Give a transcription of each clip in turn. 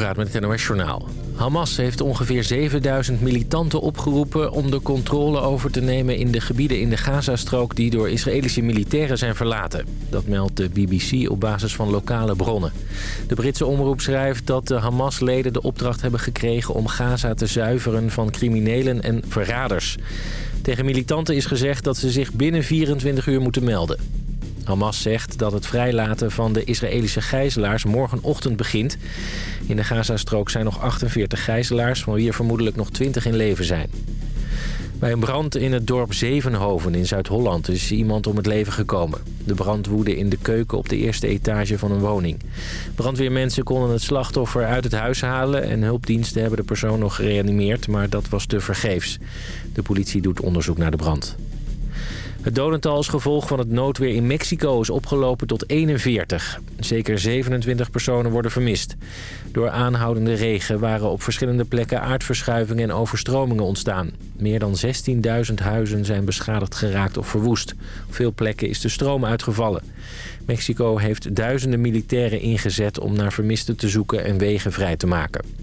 Met het NOS Journaal. Hamas heeft ongeveer 7000 militanten opgeroepen om de controle over te nemen in de gebieden in de Gazastrook die door Israëlische militairen zijn verlaten. Dat meldt de BBC op basis van lokale bronnen. De Britse omroep schrijft dat de Hamas-leden de opdracht hebben gekregen om Gaza te zuiveren van criminelen en verraders. Tegen militanten is gezegd dat ze zich binnen 24 uur moeten melden. Hamas zegt dat het vrijlaten van de Israëlische gijzelaars morgenochtend begint. In de Gazastrook zijn nog 48 gijzelaars, van wie er vermoedelijk nog 20 in leven zijn. Bij een brand in het dorp Zevenhoven in Zuid-Holland is iemand om het leven gekomen. De brand woedde in de keuken op de eerste etage van een woning. Brandweermensen konden het slachtoffer uit het huis halen... en hulpdiensten hebben de persoon nog gereanimeerd, maar dat was te vergeefs. De politie doet onderzoek naar de brand. Het dodental als gevolg van het noodweer in Mexico is opgelopen tot 41. Zeker 27 personen worden vermist. Door aanhoudende regen waren op verschillende plekken aardverschuivingen en overstromingen ontstaan. Meer dan 16.000 huizen zijn beschadigd geraakt of verwoest. Op veel plekken is de stroom uitgevallen. Mexico heeft duizenden militairen ingezet om naar vermisten te zoeken en wegen vrij te maken.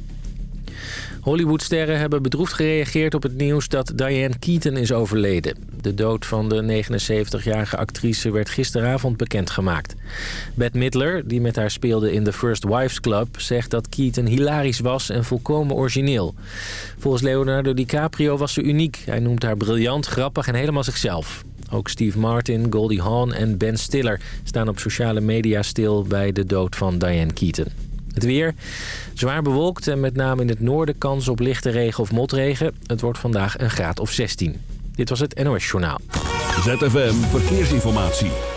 Hollywoodsterren hebben bedroefd gereageerd op het nieuws dat Diane Keaton is overleden. De dood van de 79-jarige actrice werd gisteravond bekendgemaakt. Bette Midler, die met haar speelde in The First Wives Club... zegt dat Keaton hilarisch was en volkomen origineel. Volgens Leonardo DiCaprio was ze uniek. Hij noemt haar briljant, grappig en helemaal zichzelf. Ook Steve Martin, Goldie Hawn en Ben Stiller staan op sociale media stil bij de dood van Diane Keaton. Het weer zwaar bewolkt en met name in het noorden kans op lichte regen of motregen. Het wordt vandaag een graad of 16. Dit was het NOS Journaal. ZFM Verkeersinformatie.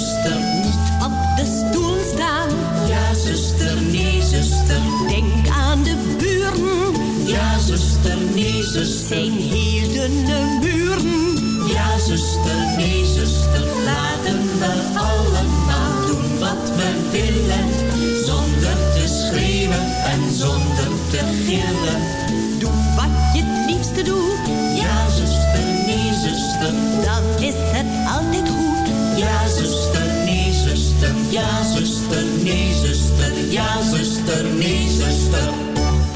zuster. Niet op de stoel staan. Ja, zuster, nee, zuster. Denk aan de buren. Ja, zuster, nee, zuster. Zijn hierdene buren. Ja, zuster,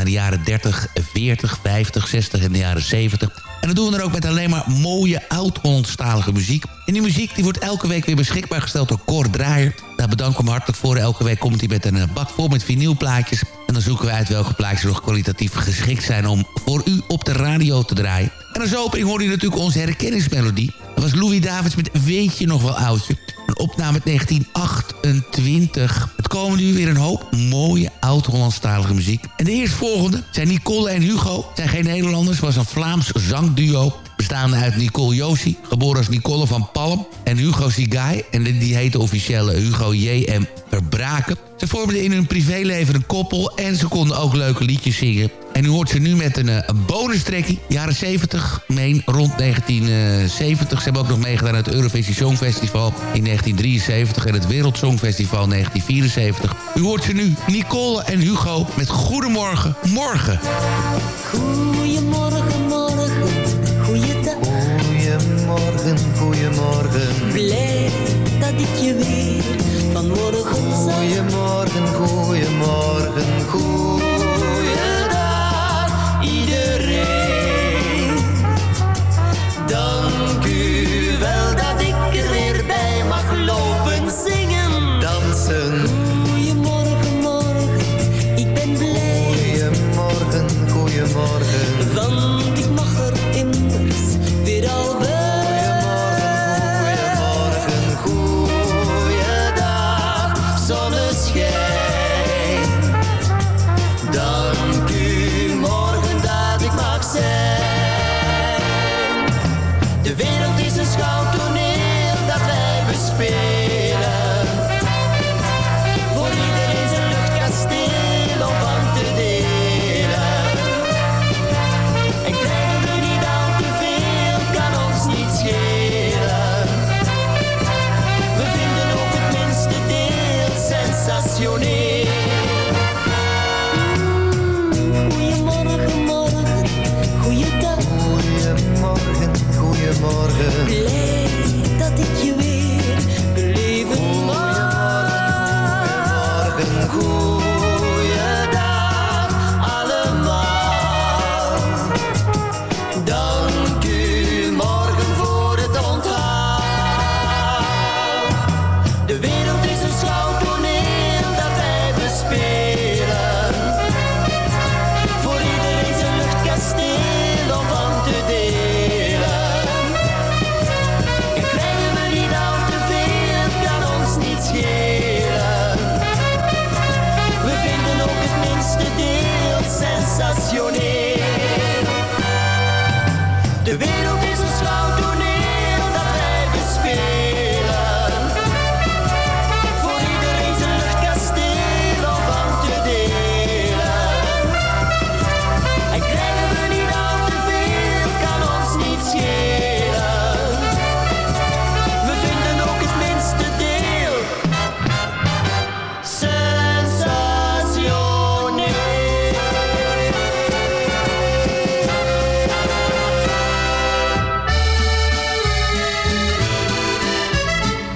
naar de jaren 30, 40, 50, 60 en de jaren 70. En dat doen we dan ook met alleen maar mooie oud-Hollandstalige muziek. En die muziek die wordt elke week weer beschikbaar gesteld door Cor Draaier. Daar bedank ik hem hartelijk voor. Elke week komt hij met een eh, bak vol met vinylplaatjes. En dan zoeken we uit welke plaatjes nog kwalitatief geschikt zijn om voor u op de radio te draaien. En als opening hoorde u natuurlijk onze herkenningsmelodie. Dat was Louis Davids met Weet je nog wel oudje? Opname uit 1928. Het komen nu weer een hoop mooie oud-Hollandstalige muziek. En de eerstvolgende zijn Nicole en Hugo. Zijn geen Nederlanders, was een Vlaams zangduo. Bestaande uit Nicole Josie, geboren als Nicole van Palm. En Hugo Sigai, en die heette officieel Hugo J.M. Verbraken. Ze vormden in hun privéleven een koppel en ze konden ook leuke liedjes zingen. En u hoort ze nu met een, eh, een bonustrekkie. Jaren 70, meen rond 1970. Ze hebben ook nog meegedaan aan het Eurovisie Songfestival in 1973... en het Wereld Songfestival 1974. U hoort ze nu, Nicole en Hugo, met Goedemorgen Morgen. Goedemorgen, morgen, goedemorgen. Blij dat ik je weer vanmorgen zag. Goedemorgen, goedemorgen, goeiedag iedereen. Dank u wel dat ik er weer bij mag lopen zingen, dansen. Goedemorgen, morgen, ik ben blij. Goedemorgen, goedemorgen. Want ik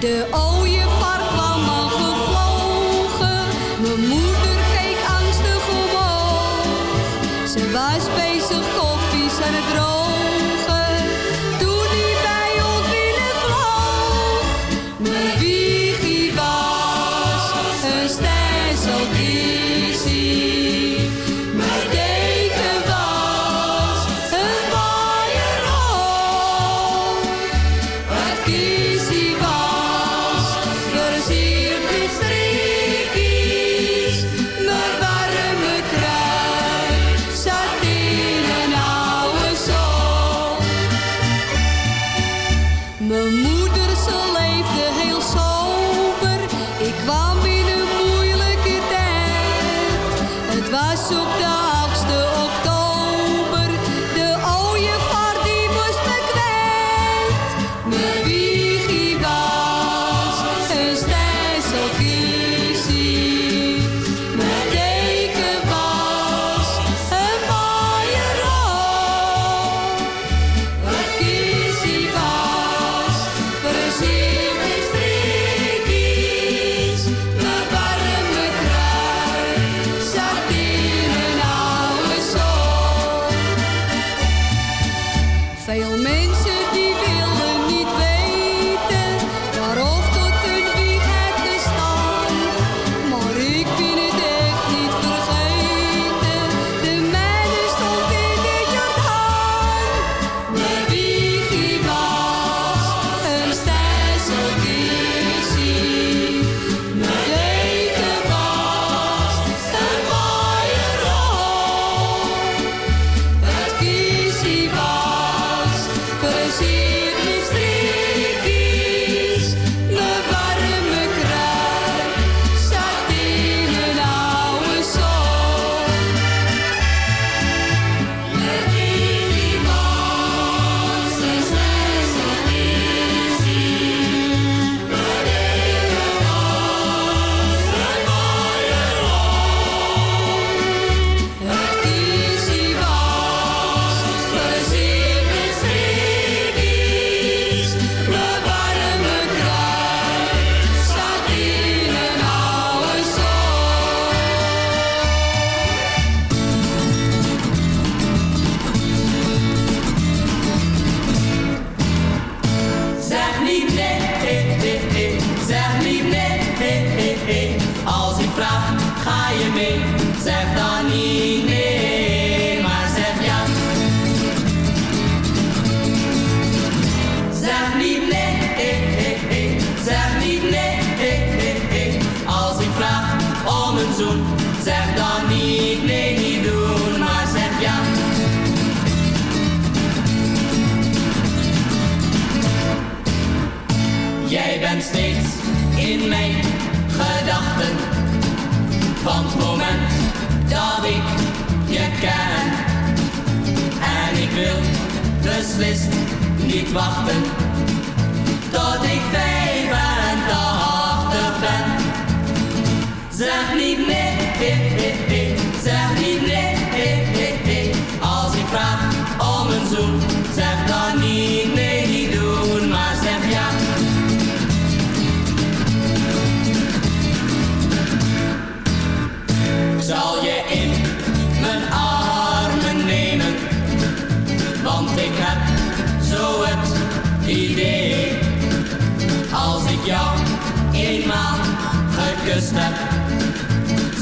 de ogen.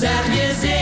zeg je zin.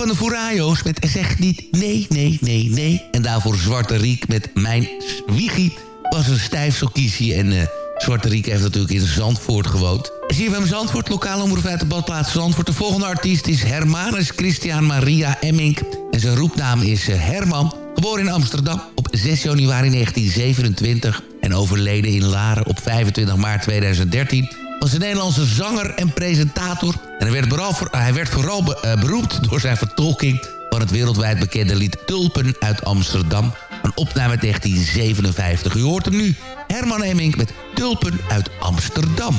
van de Furayos met Zeg niet nee, nee, nee, nee. En daarvoor Zwarte Riek met Mijn Wiegie. Was een stijfselkiesie en eh, Zwarte Riek heeft natuurlijk in Zandvoort gewoond. CFM Zandvoort, lokale omroep uit de badplaats Zandvoort. De volgende artiest is Hermanus Christian Maria Emmink. En zijn roepnaam is eh, Herman. Geboren in Amsterdam op 6 januari 1927 en overleden in Laren op 25 maart 2013 was een Nederlandse zanger en presentator. En hij werd, vooral, hij werd vooral beroemd door zijn vertolking van het wereldwijd bekende lied Tulpen uit Amsterdam. Een opname 1957. U hoort hem nu. Herman Hemming met Tulpen uit Amsterdam.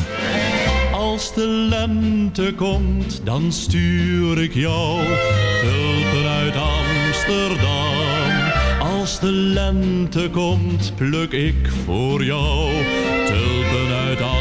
Als de lente komt, dan stuur ik jou tulpen uit Amsterdam. Als de lente komt, pluk ik voor jou tulpen uit Amsterdam.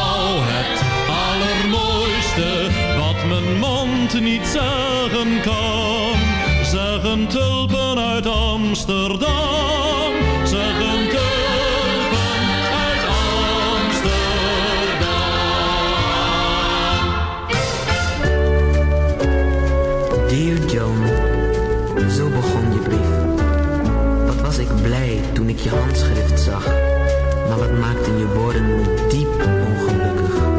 niet zeggen kan. Zeggen tulpen uit Amsterdam. Zeggen tulpen uit Amsterdam. Dear John, zo begon je brief. Wat was ik blij toen ik je handschrift zag. Maar wat maakten je woorden me diep ongelukkig.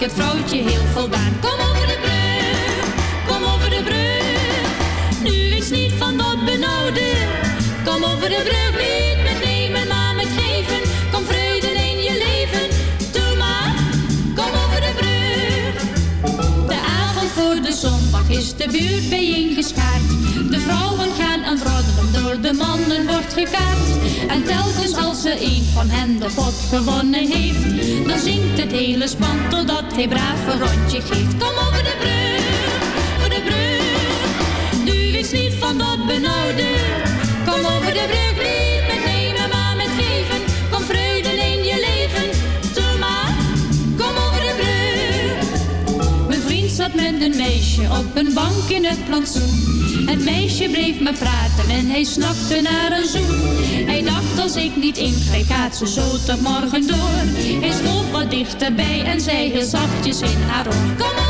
Het vrouwtje heel voldaan. Kom over de brug, kom over de brug. Nu is niet van dat benauwde. Kom over de brug, niet met nemen, maar met geven. Kom vrede in je leven. Doe maar, kom over de brug. De avond voor de zondag is de buurt bijeengeschaard. De vrouwen gaan aan het door de mannen wordt gekaart. En telkens als er een van hen de pot gewonnen heeft, dan zingt het hele span totdat hij braaf een rondje geeft. Kom over de brug, over de brug. Nu is niet van dat benauwde. Kom over de brug, niet met nemen, maar met geven. Kom vrede in je leven. Maar, kom over de brug. Mijn vriend zat met een meisje op een bank in het plantsoen. Het meisje bleef me praten en hij snakte naar een zoen. Hij dacht als ik niet ingreep gaat ze zo tot morgen door. Hij schoof wat dichterbij en zei heel zachtjes in haar oor. Kom over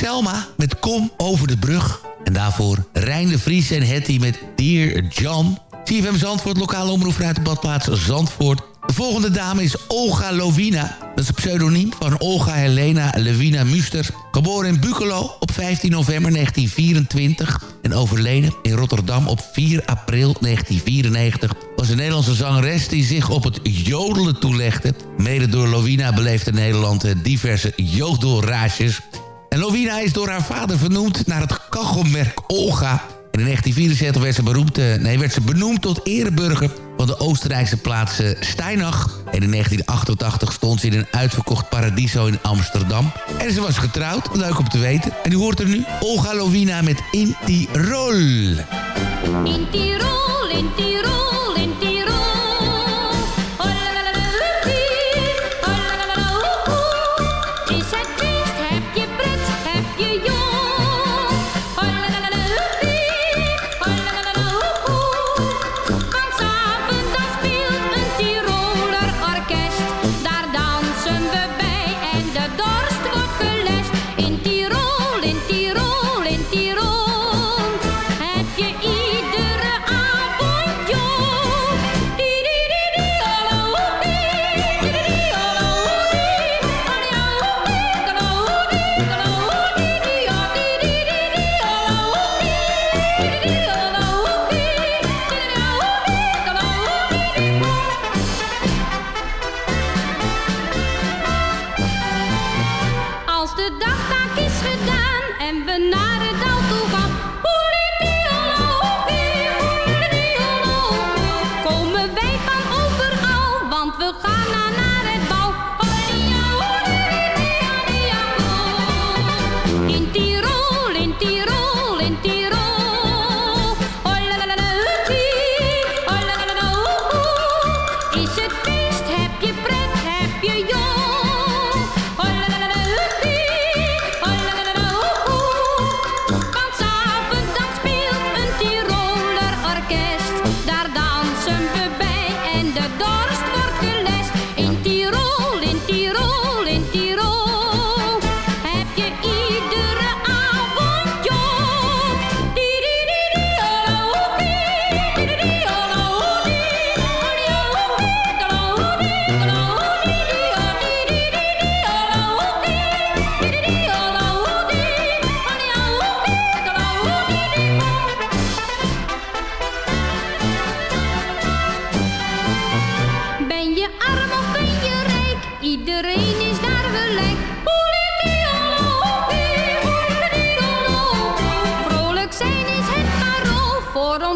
Selma met Kom over de brug. En daarvoor Rijn de Vries en Hetty met Dear John. CFM Zandvoort, lokale omroep de badplaats Zandvoort. De volgende dame is Olga Lovina. Dat is een pseudoniem van Olga Helena Levina Muster. Geboren in Bukelo op 15 november 1924 en overleden in Rotterdam op 4 april 1994... was een Nederlandse zangeres die zich op het jodelen toelegde. Mede door Lovina beleefde Nederland eh, diverse jodelrages... En Lovina is door haar vader vernoemd naar het kachelmerk Olga. En in 1974 werd ze, beroemd, eh, nee, werd ze benoemd tot ereburger van de Oostenrijkse plaats eh, Steinach. En in 1988 stond ze in een uitverkocht paradiso in Amsterdam. En ze was getrouwd, leuk om te weten. En u hoort er nu Olga Lovina met In Tirol. In Tirol, in Tirol,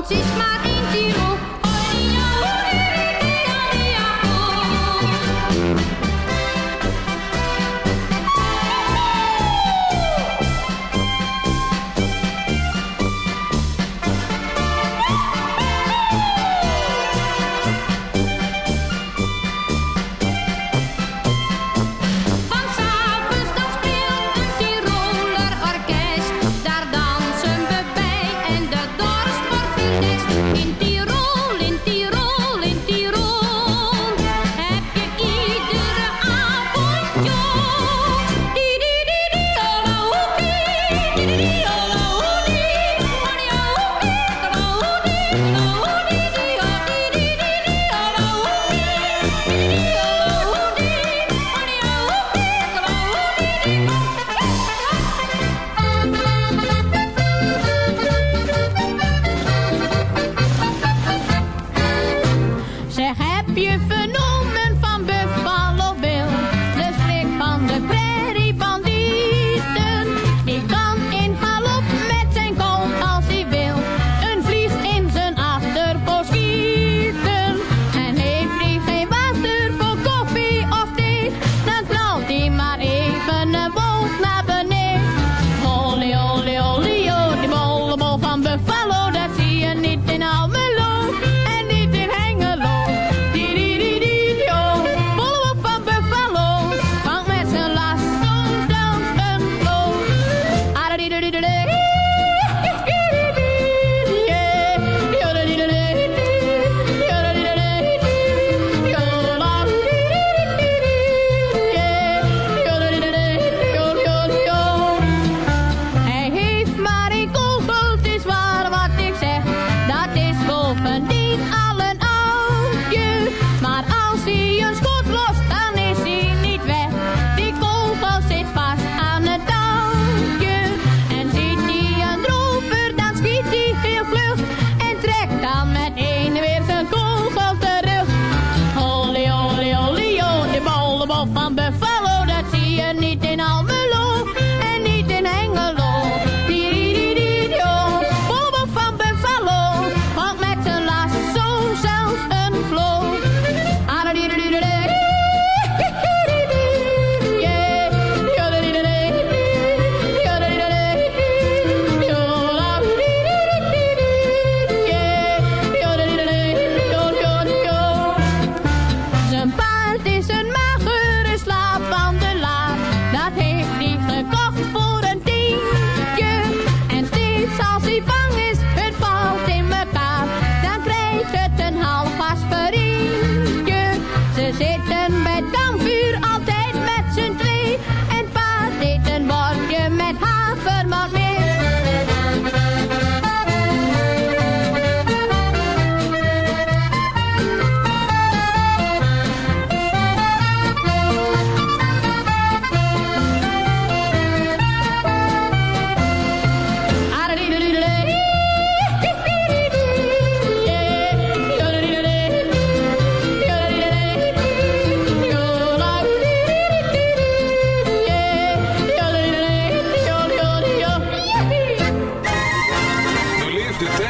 ons is maar één.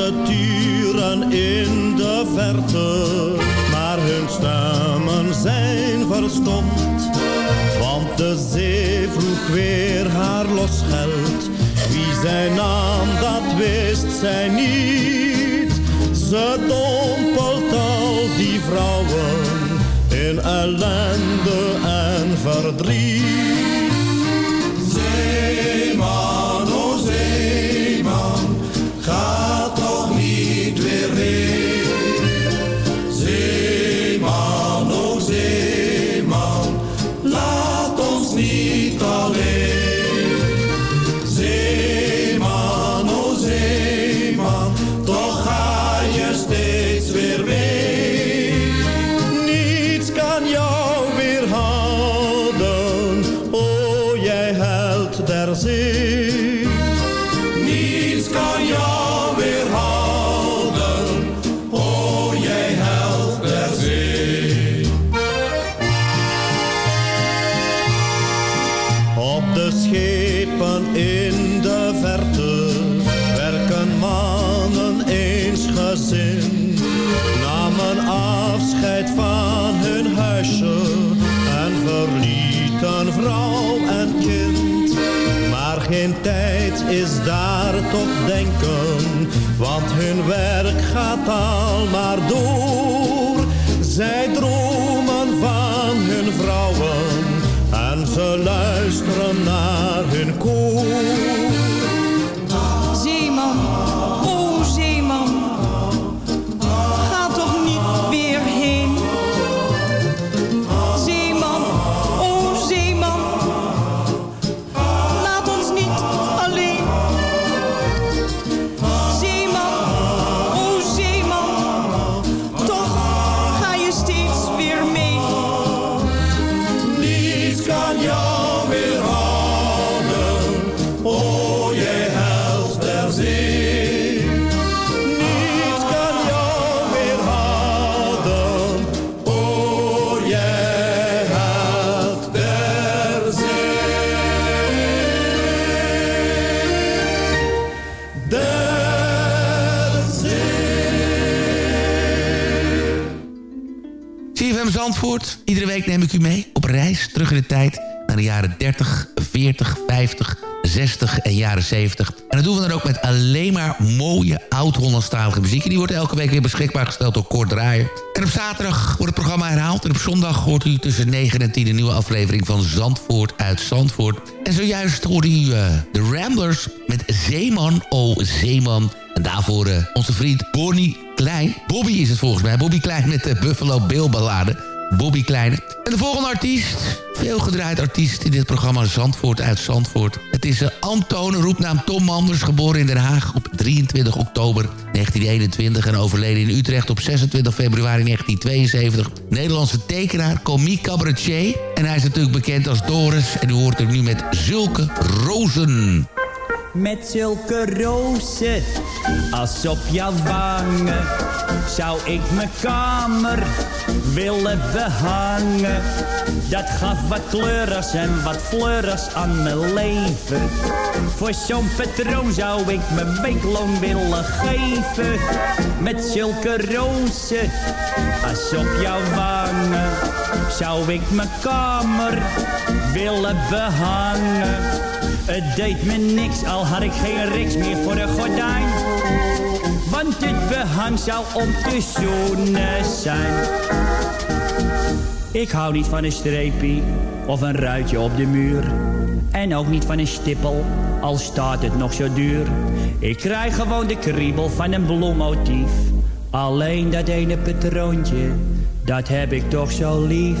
En ze turen in de verte, maar hun stemmen zijn verstomd. Want de zee vroeg weer haar losgeld. Wie zij nam, dat wist zij niet. Ze dompelt al die vrouwen in ellende en verdriet. Werk gaat al maar door. Zij dromen Iedere week neem ik u mee op reis terug in de tijd... naar de jaren 30, 40, 50, 60 en jaren 70. En dat doen we dan ook met alleen maar mooie oud-Hollandstalige muziek. En die wordt elke week weer beschikbaar gesteld door Kort Draaier. En op zaterdag wordt het programma herhaald. En op zondag hoort u tussen 9 en 10 een nieuwe aflevering van Zandvoort uit Zandvoort. En zojuist hoorde u uh, de Ramblers met Zeeman, oh Zeeman... En daarvoor uh, onze vriend Bonnie Klein. Bobby is het volgens mij. Bobby Klein met de Buffalo Bill ballade. Bobby Klein. En de volgende artiest. Veel gedraaid artiest in dit programma Zandvoort uit Zandvoort. Het is uh, Anton, roepnaam Tom Manders. Geboren in Den Haag op 23 oktober 1921. En overleden in Utrecht op 26 februari 1972. Nederlandse tekenaar, komiek, cabaretier. En hij is natuurlijk bekend als Doris. En u hoort er nu met Zulke Rozen. Met zulke rozen als op jouw wangen zou ik mijn kamer willen behangen. Dat gaf wat kleurers en wat fleurs aan mijn leven. Voor zo'n patroon zou ik mijn weekloon willen geven. Met zulke rozen als op jouw wangen zou ik mijn kamer willen behangen. Het deed me niks, al had ik geen riks meer voor de gordijn. Want dit behang zou om te zoenen zijn. Ik hou niet van een streepie of een ruitje op de muur. En ook niet van een stippel, al staat het nog zo duur. Ik krijg gewoon de kriebel van een bloemmotief. Alleen dat ene patroontje, dat heb ik toch zo lief.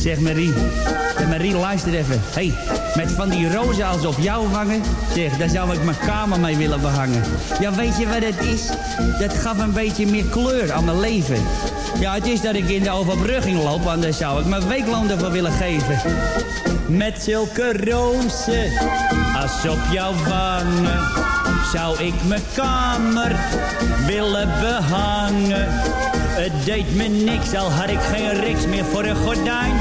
Zeg Marie, eh, Marie luister even. hey, met van die rozen als op jou hangen, zeg, daar zou ik mijn kamer mee willen behangen. Ja, weet je wat het is? Dat gaf een beetje meer kleur aan mijn leven. Ja, het is dat ik in de overbrugging loop, anders zou ik mijn weekloon ervoor willen geven. Met zulke rozen als op jouw wangen zou ik mijn kamer willen behangen. Het deed me niks, al had ik geen riks meer voor een gordijn.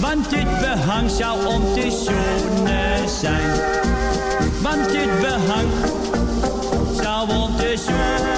Want dit behang zou om te zoenen zijn. Want dit behang zou om te zoenen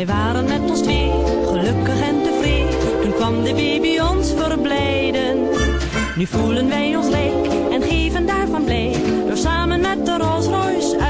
Wij waren met ons twee gelukkig en tevreden. Toen kwam de baby ons verblijden. Nu voelen wij ons leek en geven daarvan blijk. Door samen met de Rolls Royce uit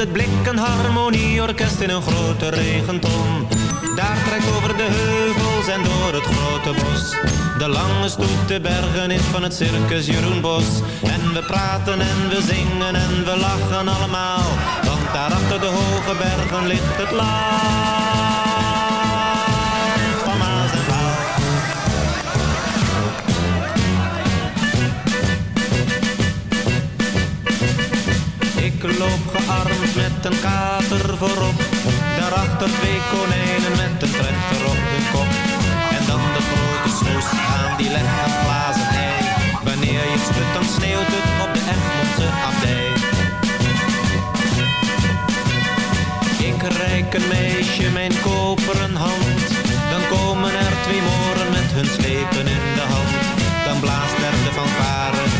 Het blik een harmonieorkest in een grote regenton. Daar trekt over de heuvels en door het grote bos. De lange stoet de bergen in van het circus Jeroen Bos. En we praten en we zingen en we lachen allemaal. Want daar achter de hoge bergen ligt het land loop gearmd met een kater voorop. Daarachter twee konijnen met een trechter op de kop. En dan de grote snoes aan die legt een ei. Wanneer je schudt dan sneeuwt het op de Egmondse abdij. Ik reik een meisje mijn koperen hand. Dan komen er twee moren met hun slepen in de hand. Dan blaast er de fanfare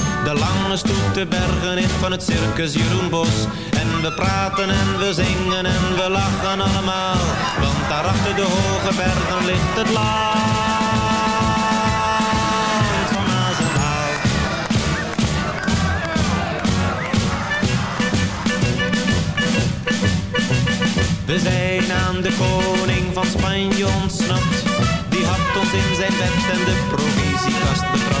De lange stoet de bergen in van het circus Jeroen Bos En we praten en we zingen en we lachen allemaal Want daar achter de hoge bergen ligt het land van. We zijn aan de koning van Spanje ontsnapt. Die had ons in zijn bed en de provisiekast betrapt.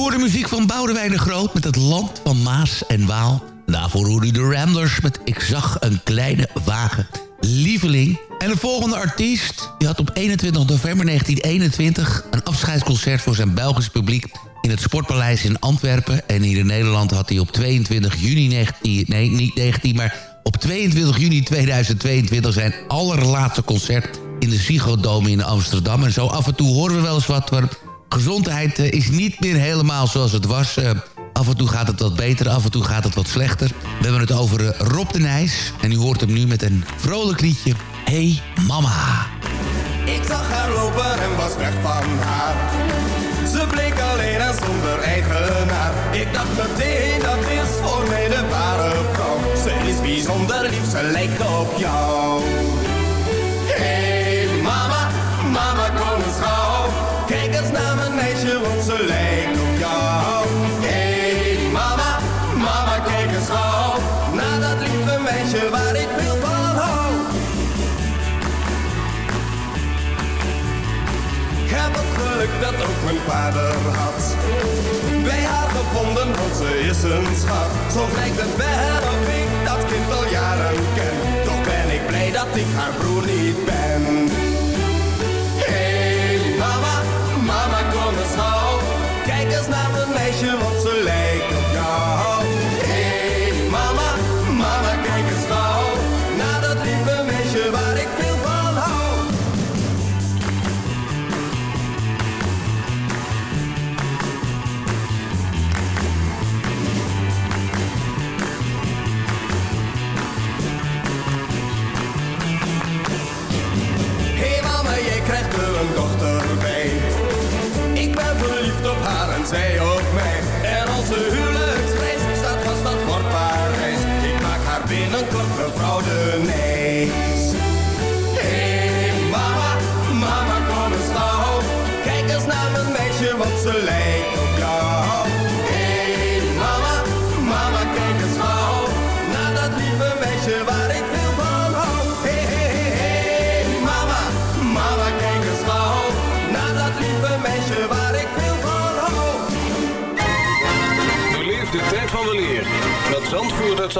Waal U hoort de muziek van Boudewijn de Groot met het land van Maas en Waal. Daarvoor hoorde u de Ramblers met Ik zag een kleine wagen. Lieveling. En de volgende artiest die had op 21 november 1921... een afscheidsconcert voor zijn Belgisch publiek in het Sportpaleis in Antwerpen. En hier in Nederland had hij op 22 juni 19... Nee, niet 19, maar op 22 juni 2022 zijn allerlaatste concert... in de Ziggo Dome in Amsterdam. En zo af en toe horen we wel eens wat... gezondheid eh, is niet meer helemaal zoals het was... Eh, Af en toe gaat het wat beter, af en toe gaat het wat slechter. We hebben het over eh, Rob de Nijs. En u hoort hem nu met een vrolijk liedje. Hey Mama. Ik zag haar lopen en was weg van haar. Ze bleek alleen en zonder eigenaar. Ik dacht meteen, dat is voor mij de ware vrouw. Ze is bijzonder lief, ze lijkt op jou. Vader had. Bij haar gevonden, ze is een schat. Zo lijkt het wel of ik dat kind al jaren ken. Toch ben ik blij dat ik haar broer niet ben.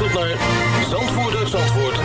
Luistert naar Zandvoort uit Zandvoort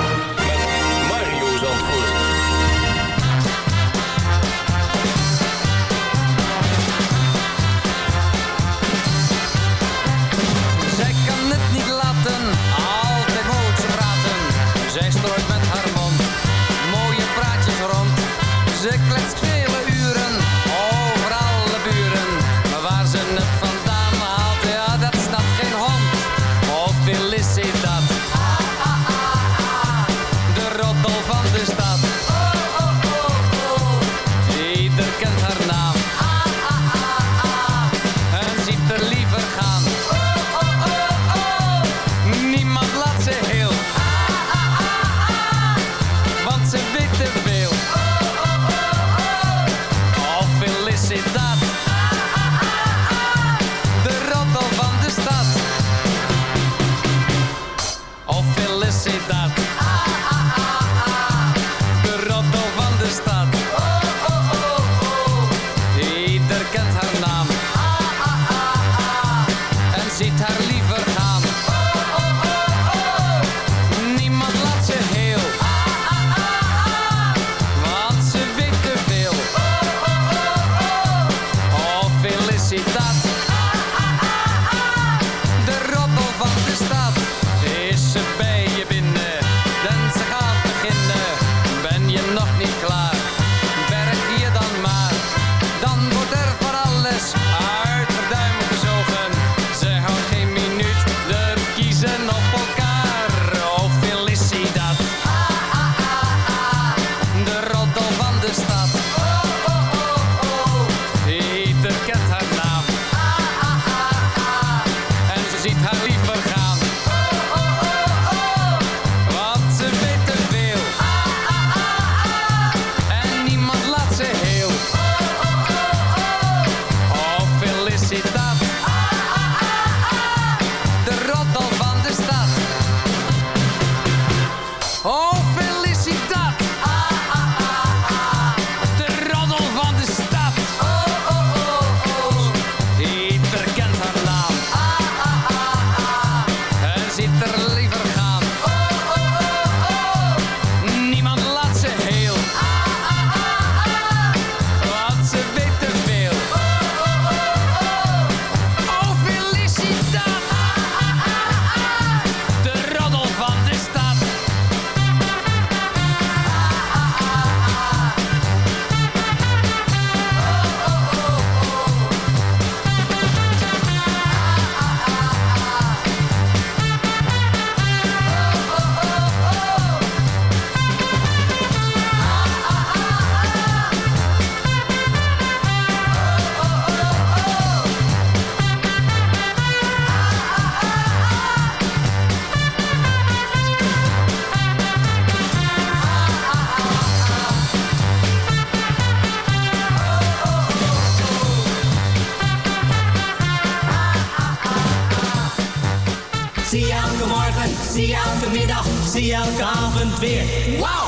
Zie je elke morgen, zie je elke middag, zie je elke avond weer. Wauw!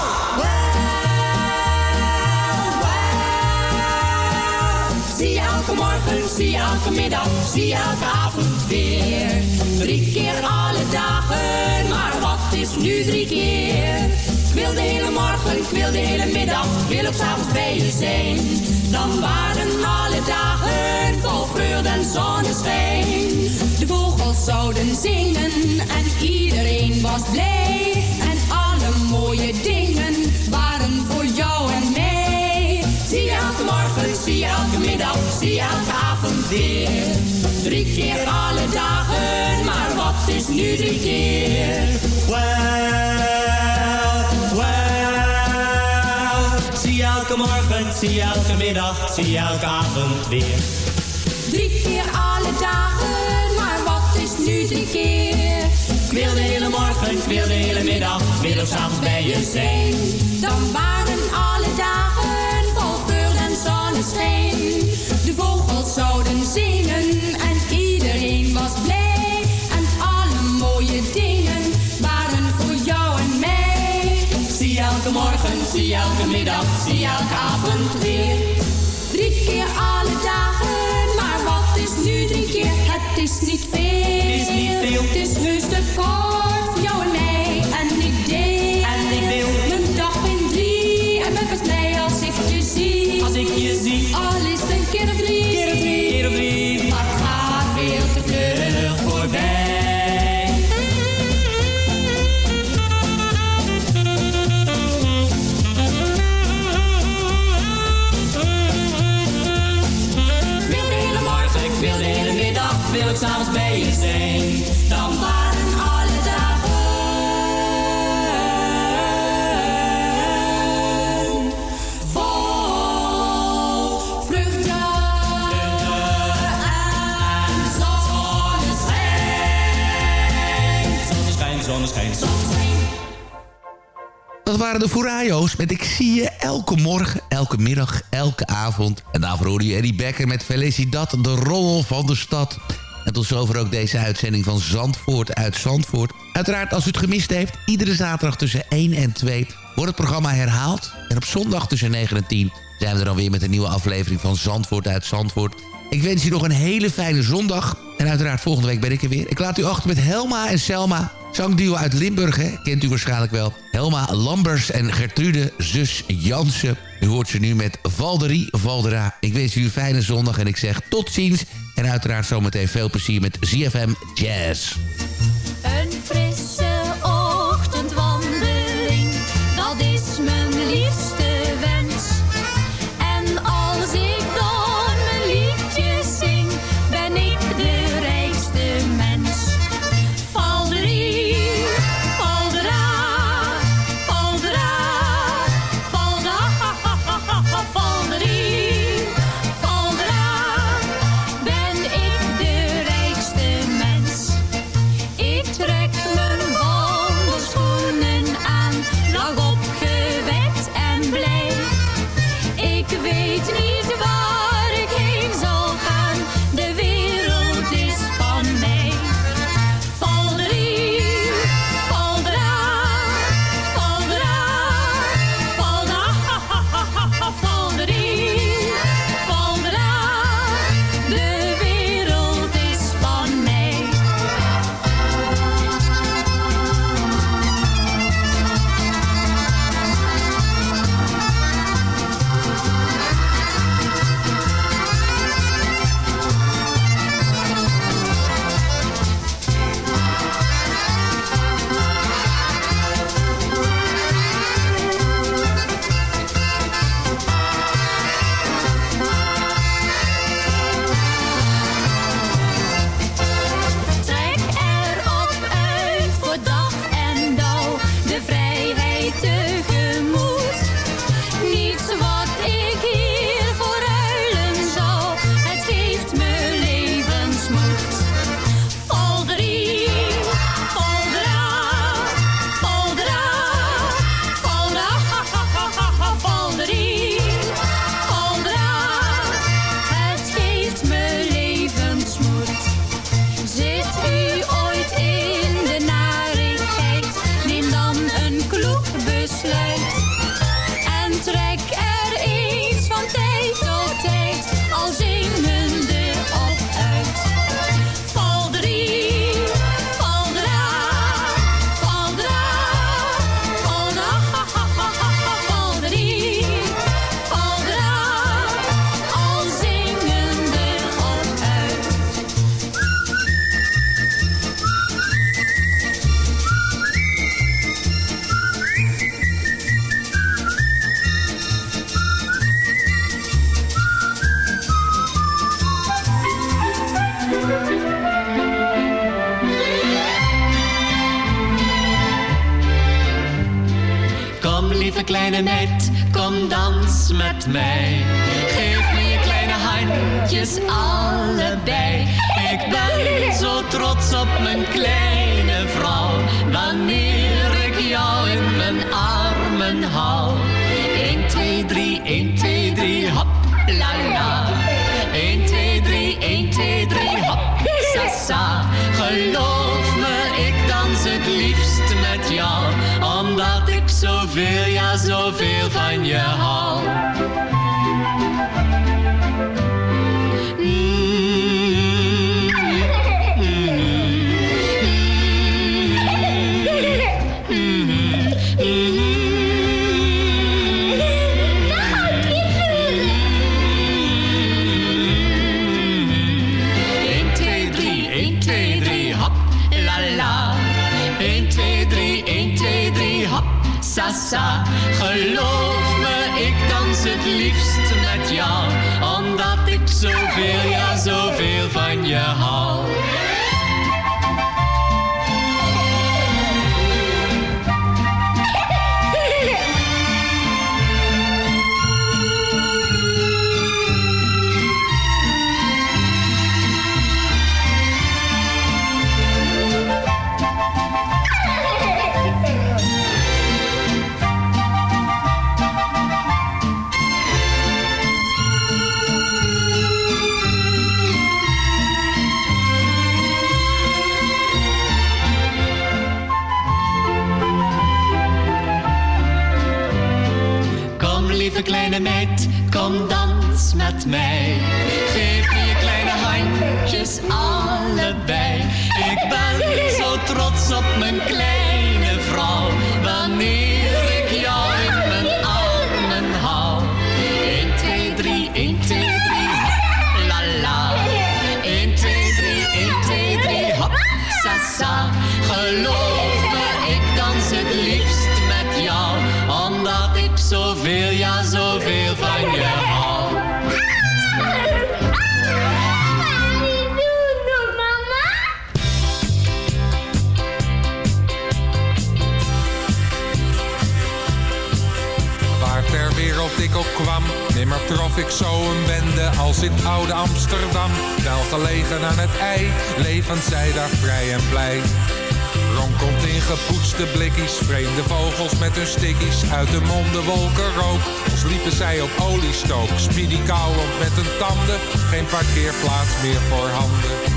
Zie je elke morgen, zie je elke middag, zie je elke avond weer. Drie keer alle dagen, maar wat is nu drie keer? Ik wil de hele morgen, ik wil de hele middag, ik wil ook s'avonds bij je zijn. Dan waren alle dagen en zonneschijn. De vogels zouden zingen en iedereen was blij. En alle mooie dingen waren voor jou en mij. Zie elke morgen, zie elke middag, zie elke avond weer. Drie keer alle dagen, maar wat is nu drie keer? Well, well. Zie elke morgen, zie elke middag, zie elke avond weer. Drie keer alle dagen, maar wat is nu de keer? Ik wil de hele morgen, ik wil de hele middag, ik wil ook bij je zijn. Dan waren alle dagen vol geur en zonneschijn. De vogels zouden zingen en iedereen was blij. En alle mooie dingen waren voor jou en mij. Zie elke morgen, zie elke middag, zie elke avond weer. Drie keer alle dagen nu drie keer? Het is niet veel. Het is niet veel. Het is heus te kort s'avonds bij je zijn. Dan waren alle dagen vol vreugde en zonneschijn. Zonneschijn, zonneschijn. Dat waren de Furayos met Ik zie je elke morgen, elke middag, elke avond. En daarvoor hoorde je Eddie Becker met Felicidad, de rol van de stad. En tot zover ook deze uitzending van Zandvoort uit Zandvoort. Uiteraard, als u het gemist heeft, iedere zaterdag tussen 1 en 2 wordt het programma herhaald. En op zondag tussen 9 en 10 zijn we er dan weer met een nieuwe aflevering van Zandvoort uit Zandvoort. Ik wens u nog een hele fijne zondag. En uiteraard volgende week ben ik er weer. Ik laat u achter met Helma en Selma. Zangduo uit Limburg, hè? kent u waarschijnlijk wel. Helma Lambers en Gertrude, zus Jansen. U hoort ze nu met Valderie Valdera. Ik wens u een fijne zondag en ik zeg tot ziens. En uiteraard zometeen veel plezier met ZFM Jazz. Kleine meid, kom dans met mij. Geef me je kleine handjes allebei. Ik ben zo trots op mijn kleine vrouw. Wanneer ik jou in mijn armen hou. 1, 2, 3, 1, 2, 3, hop, la la. 1, 2, 3, 1, 2, 3, hop, sa sa. Geloof zoveel, ja zo zoveel van je hou. Geloof me, ik dans het liefst met jou. Omdat ik zoveel kom dans met mij. Geef je kleine handjes allebei. Ik ben zo trots op mijn kleine vrouw. Wanneer trof ik zo een bende als in oude Amsterdam. Wel gelegen aan het ei, levend zij daar vrij en blij. Ronkelt in gepoetste blikkies, vreemde vogels met hun stickies. Uit de monden wolken rook, als liepen zij op oliestook. Speedy kauwend met hun tanden, geen parkeerplaats meer voor handen.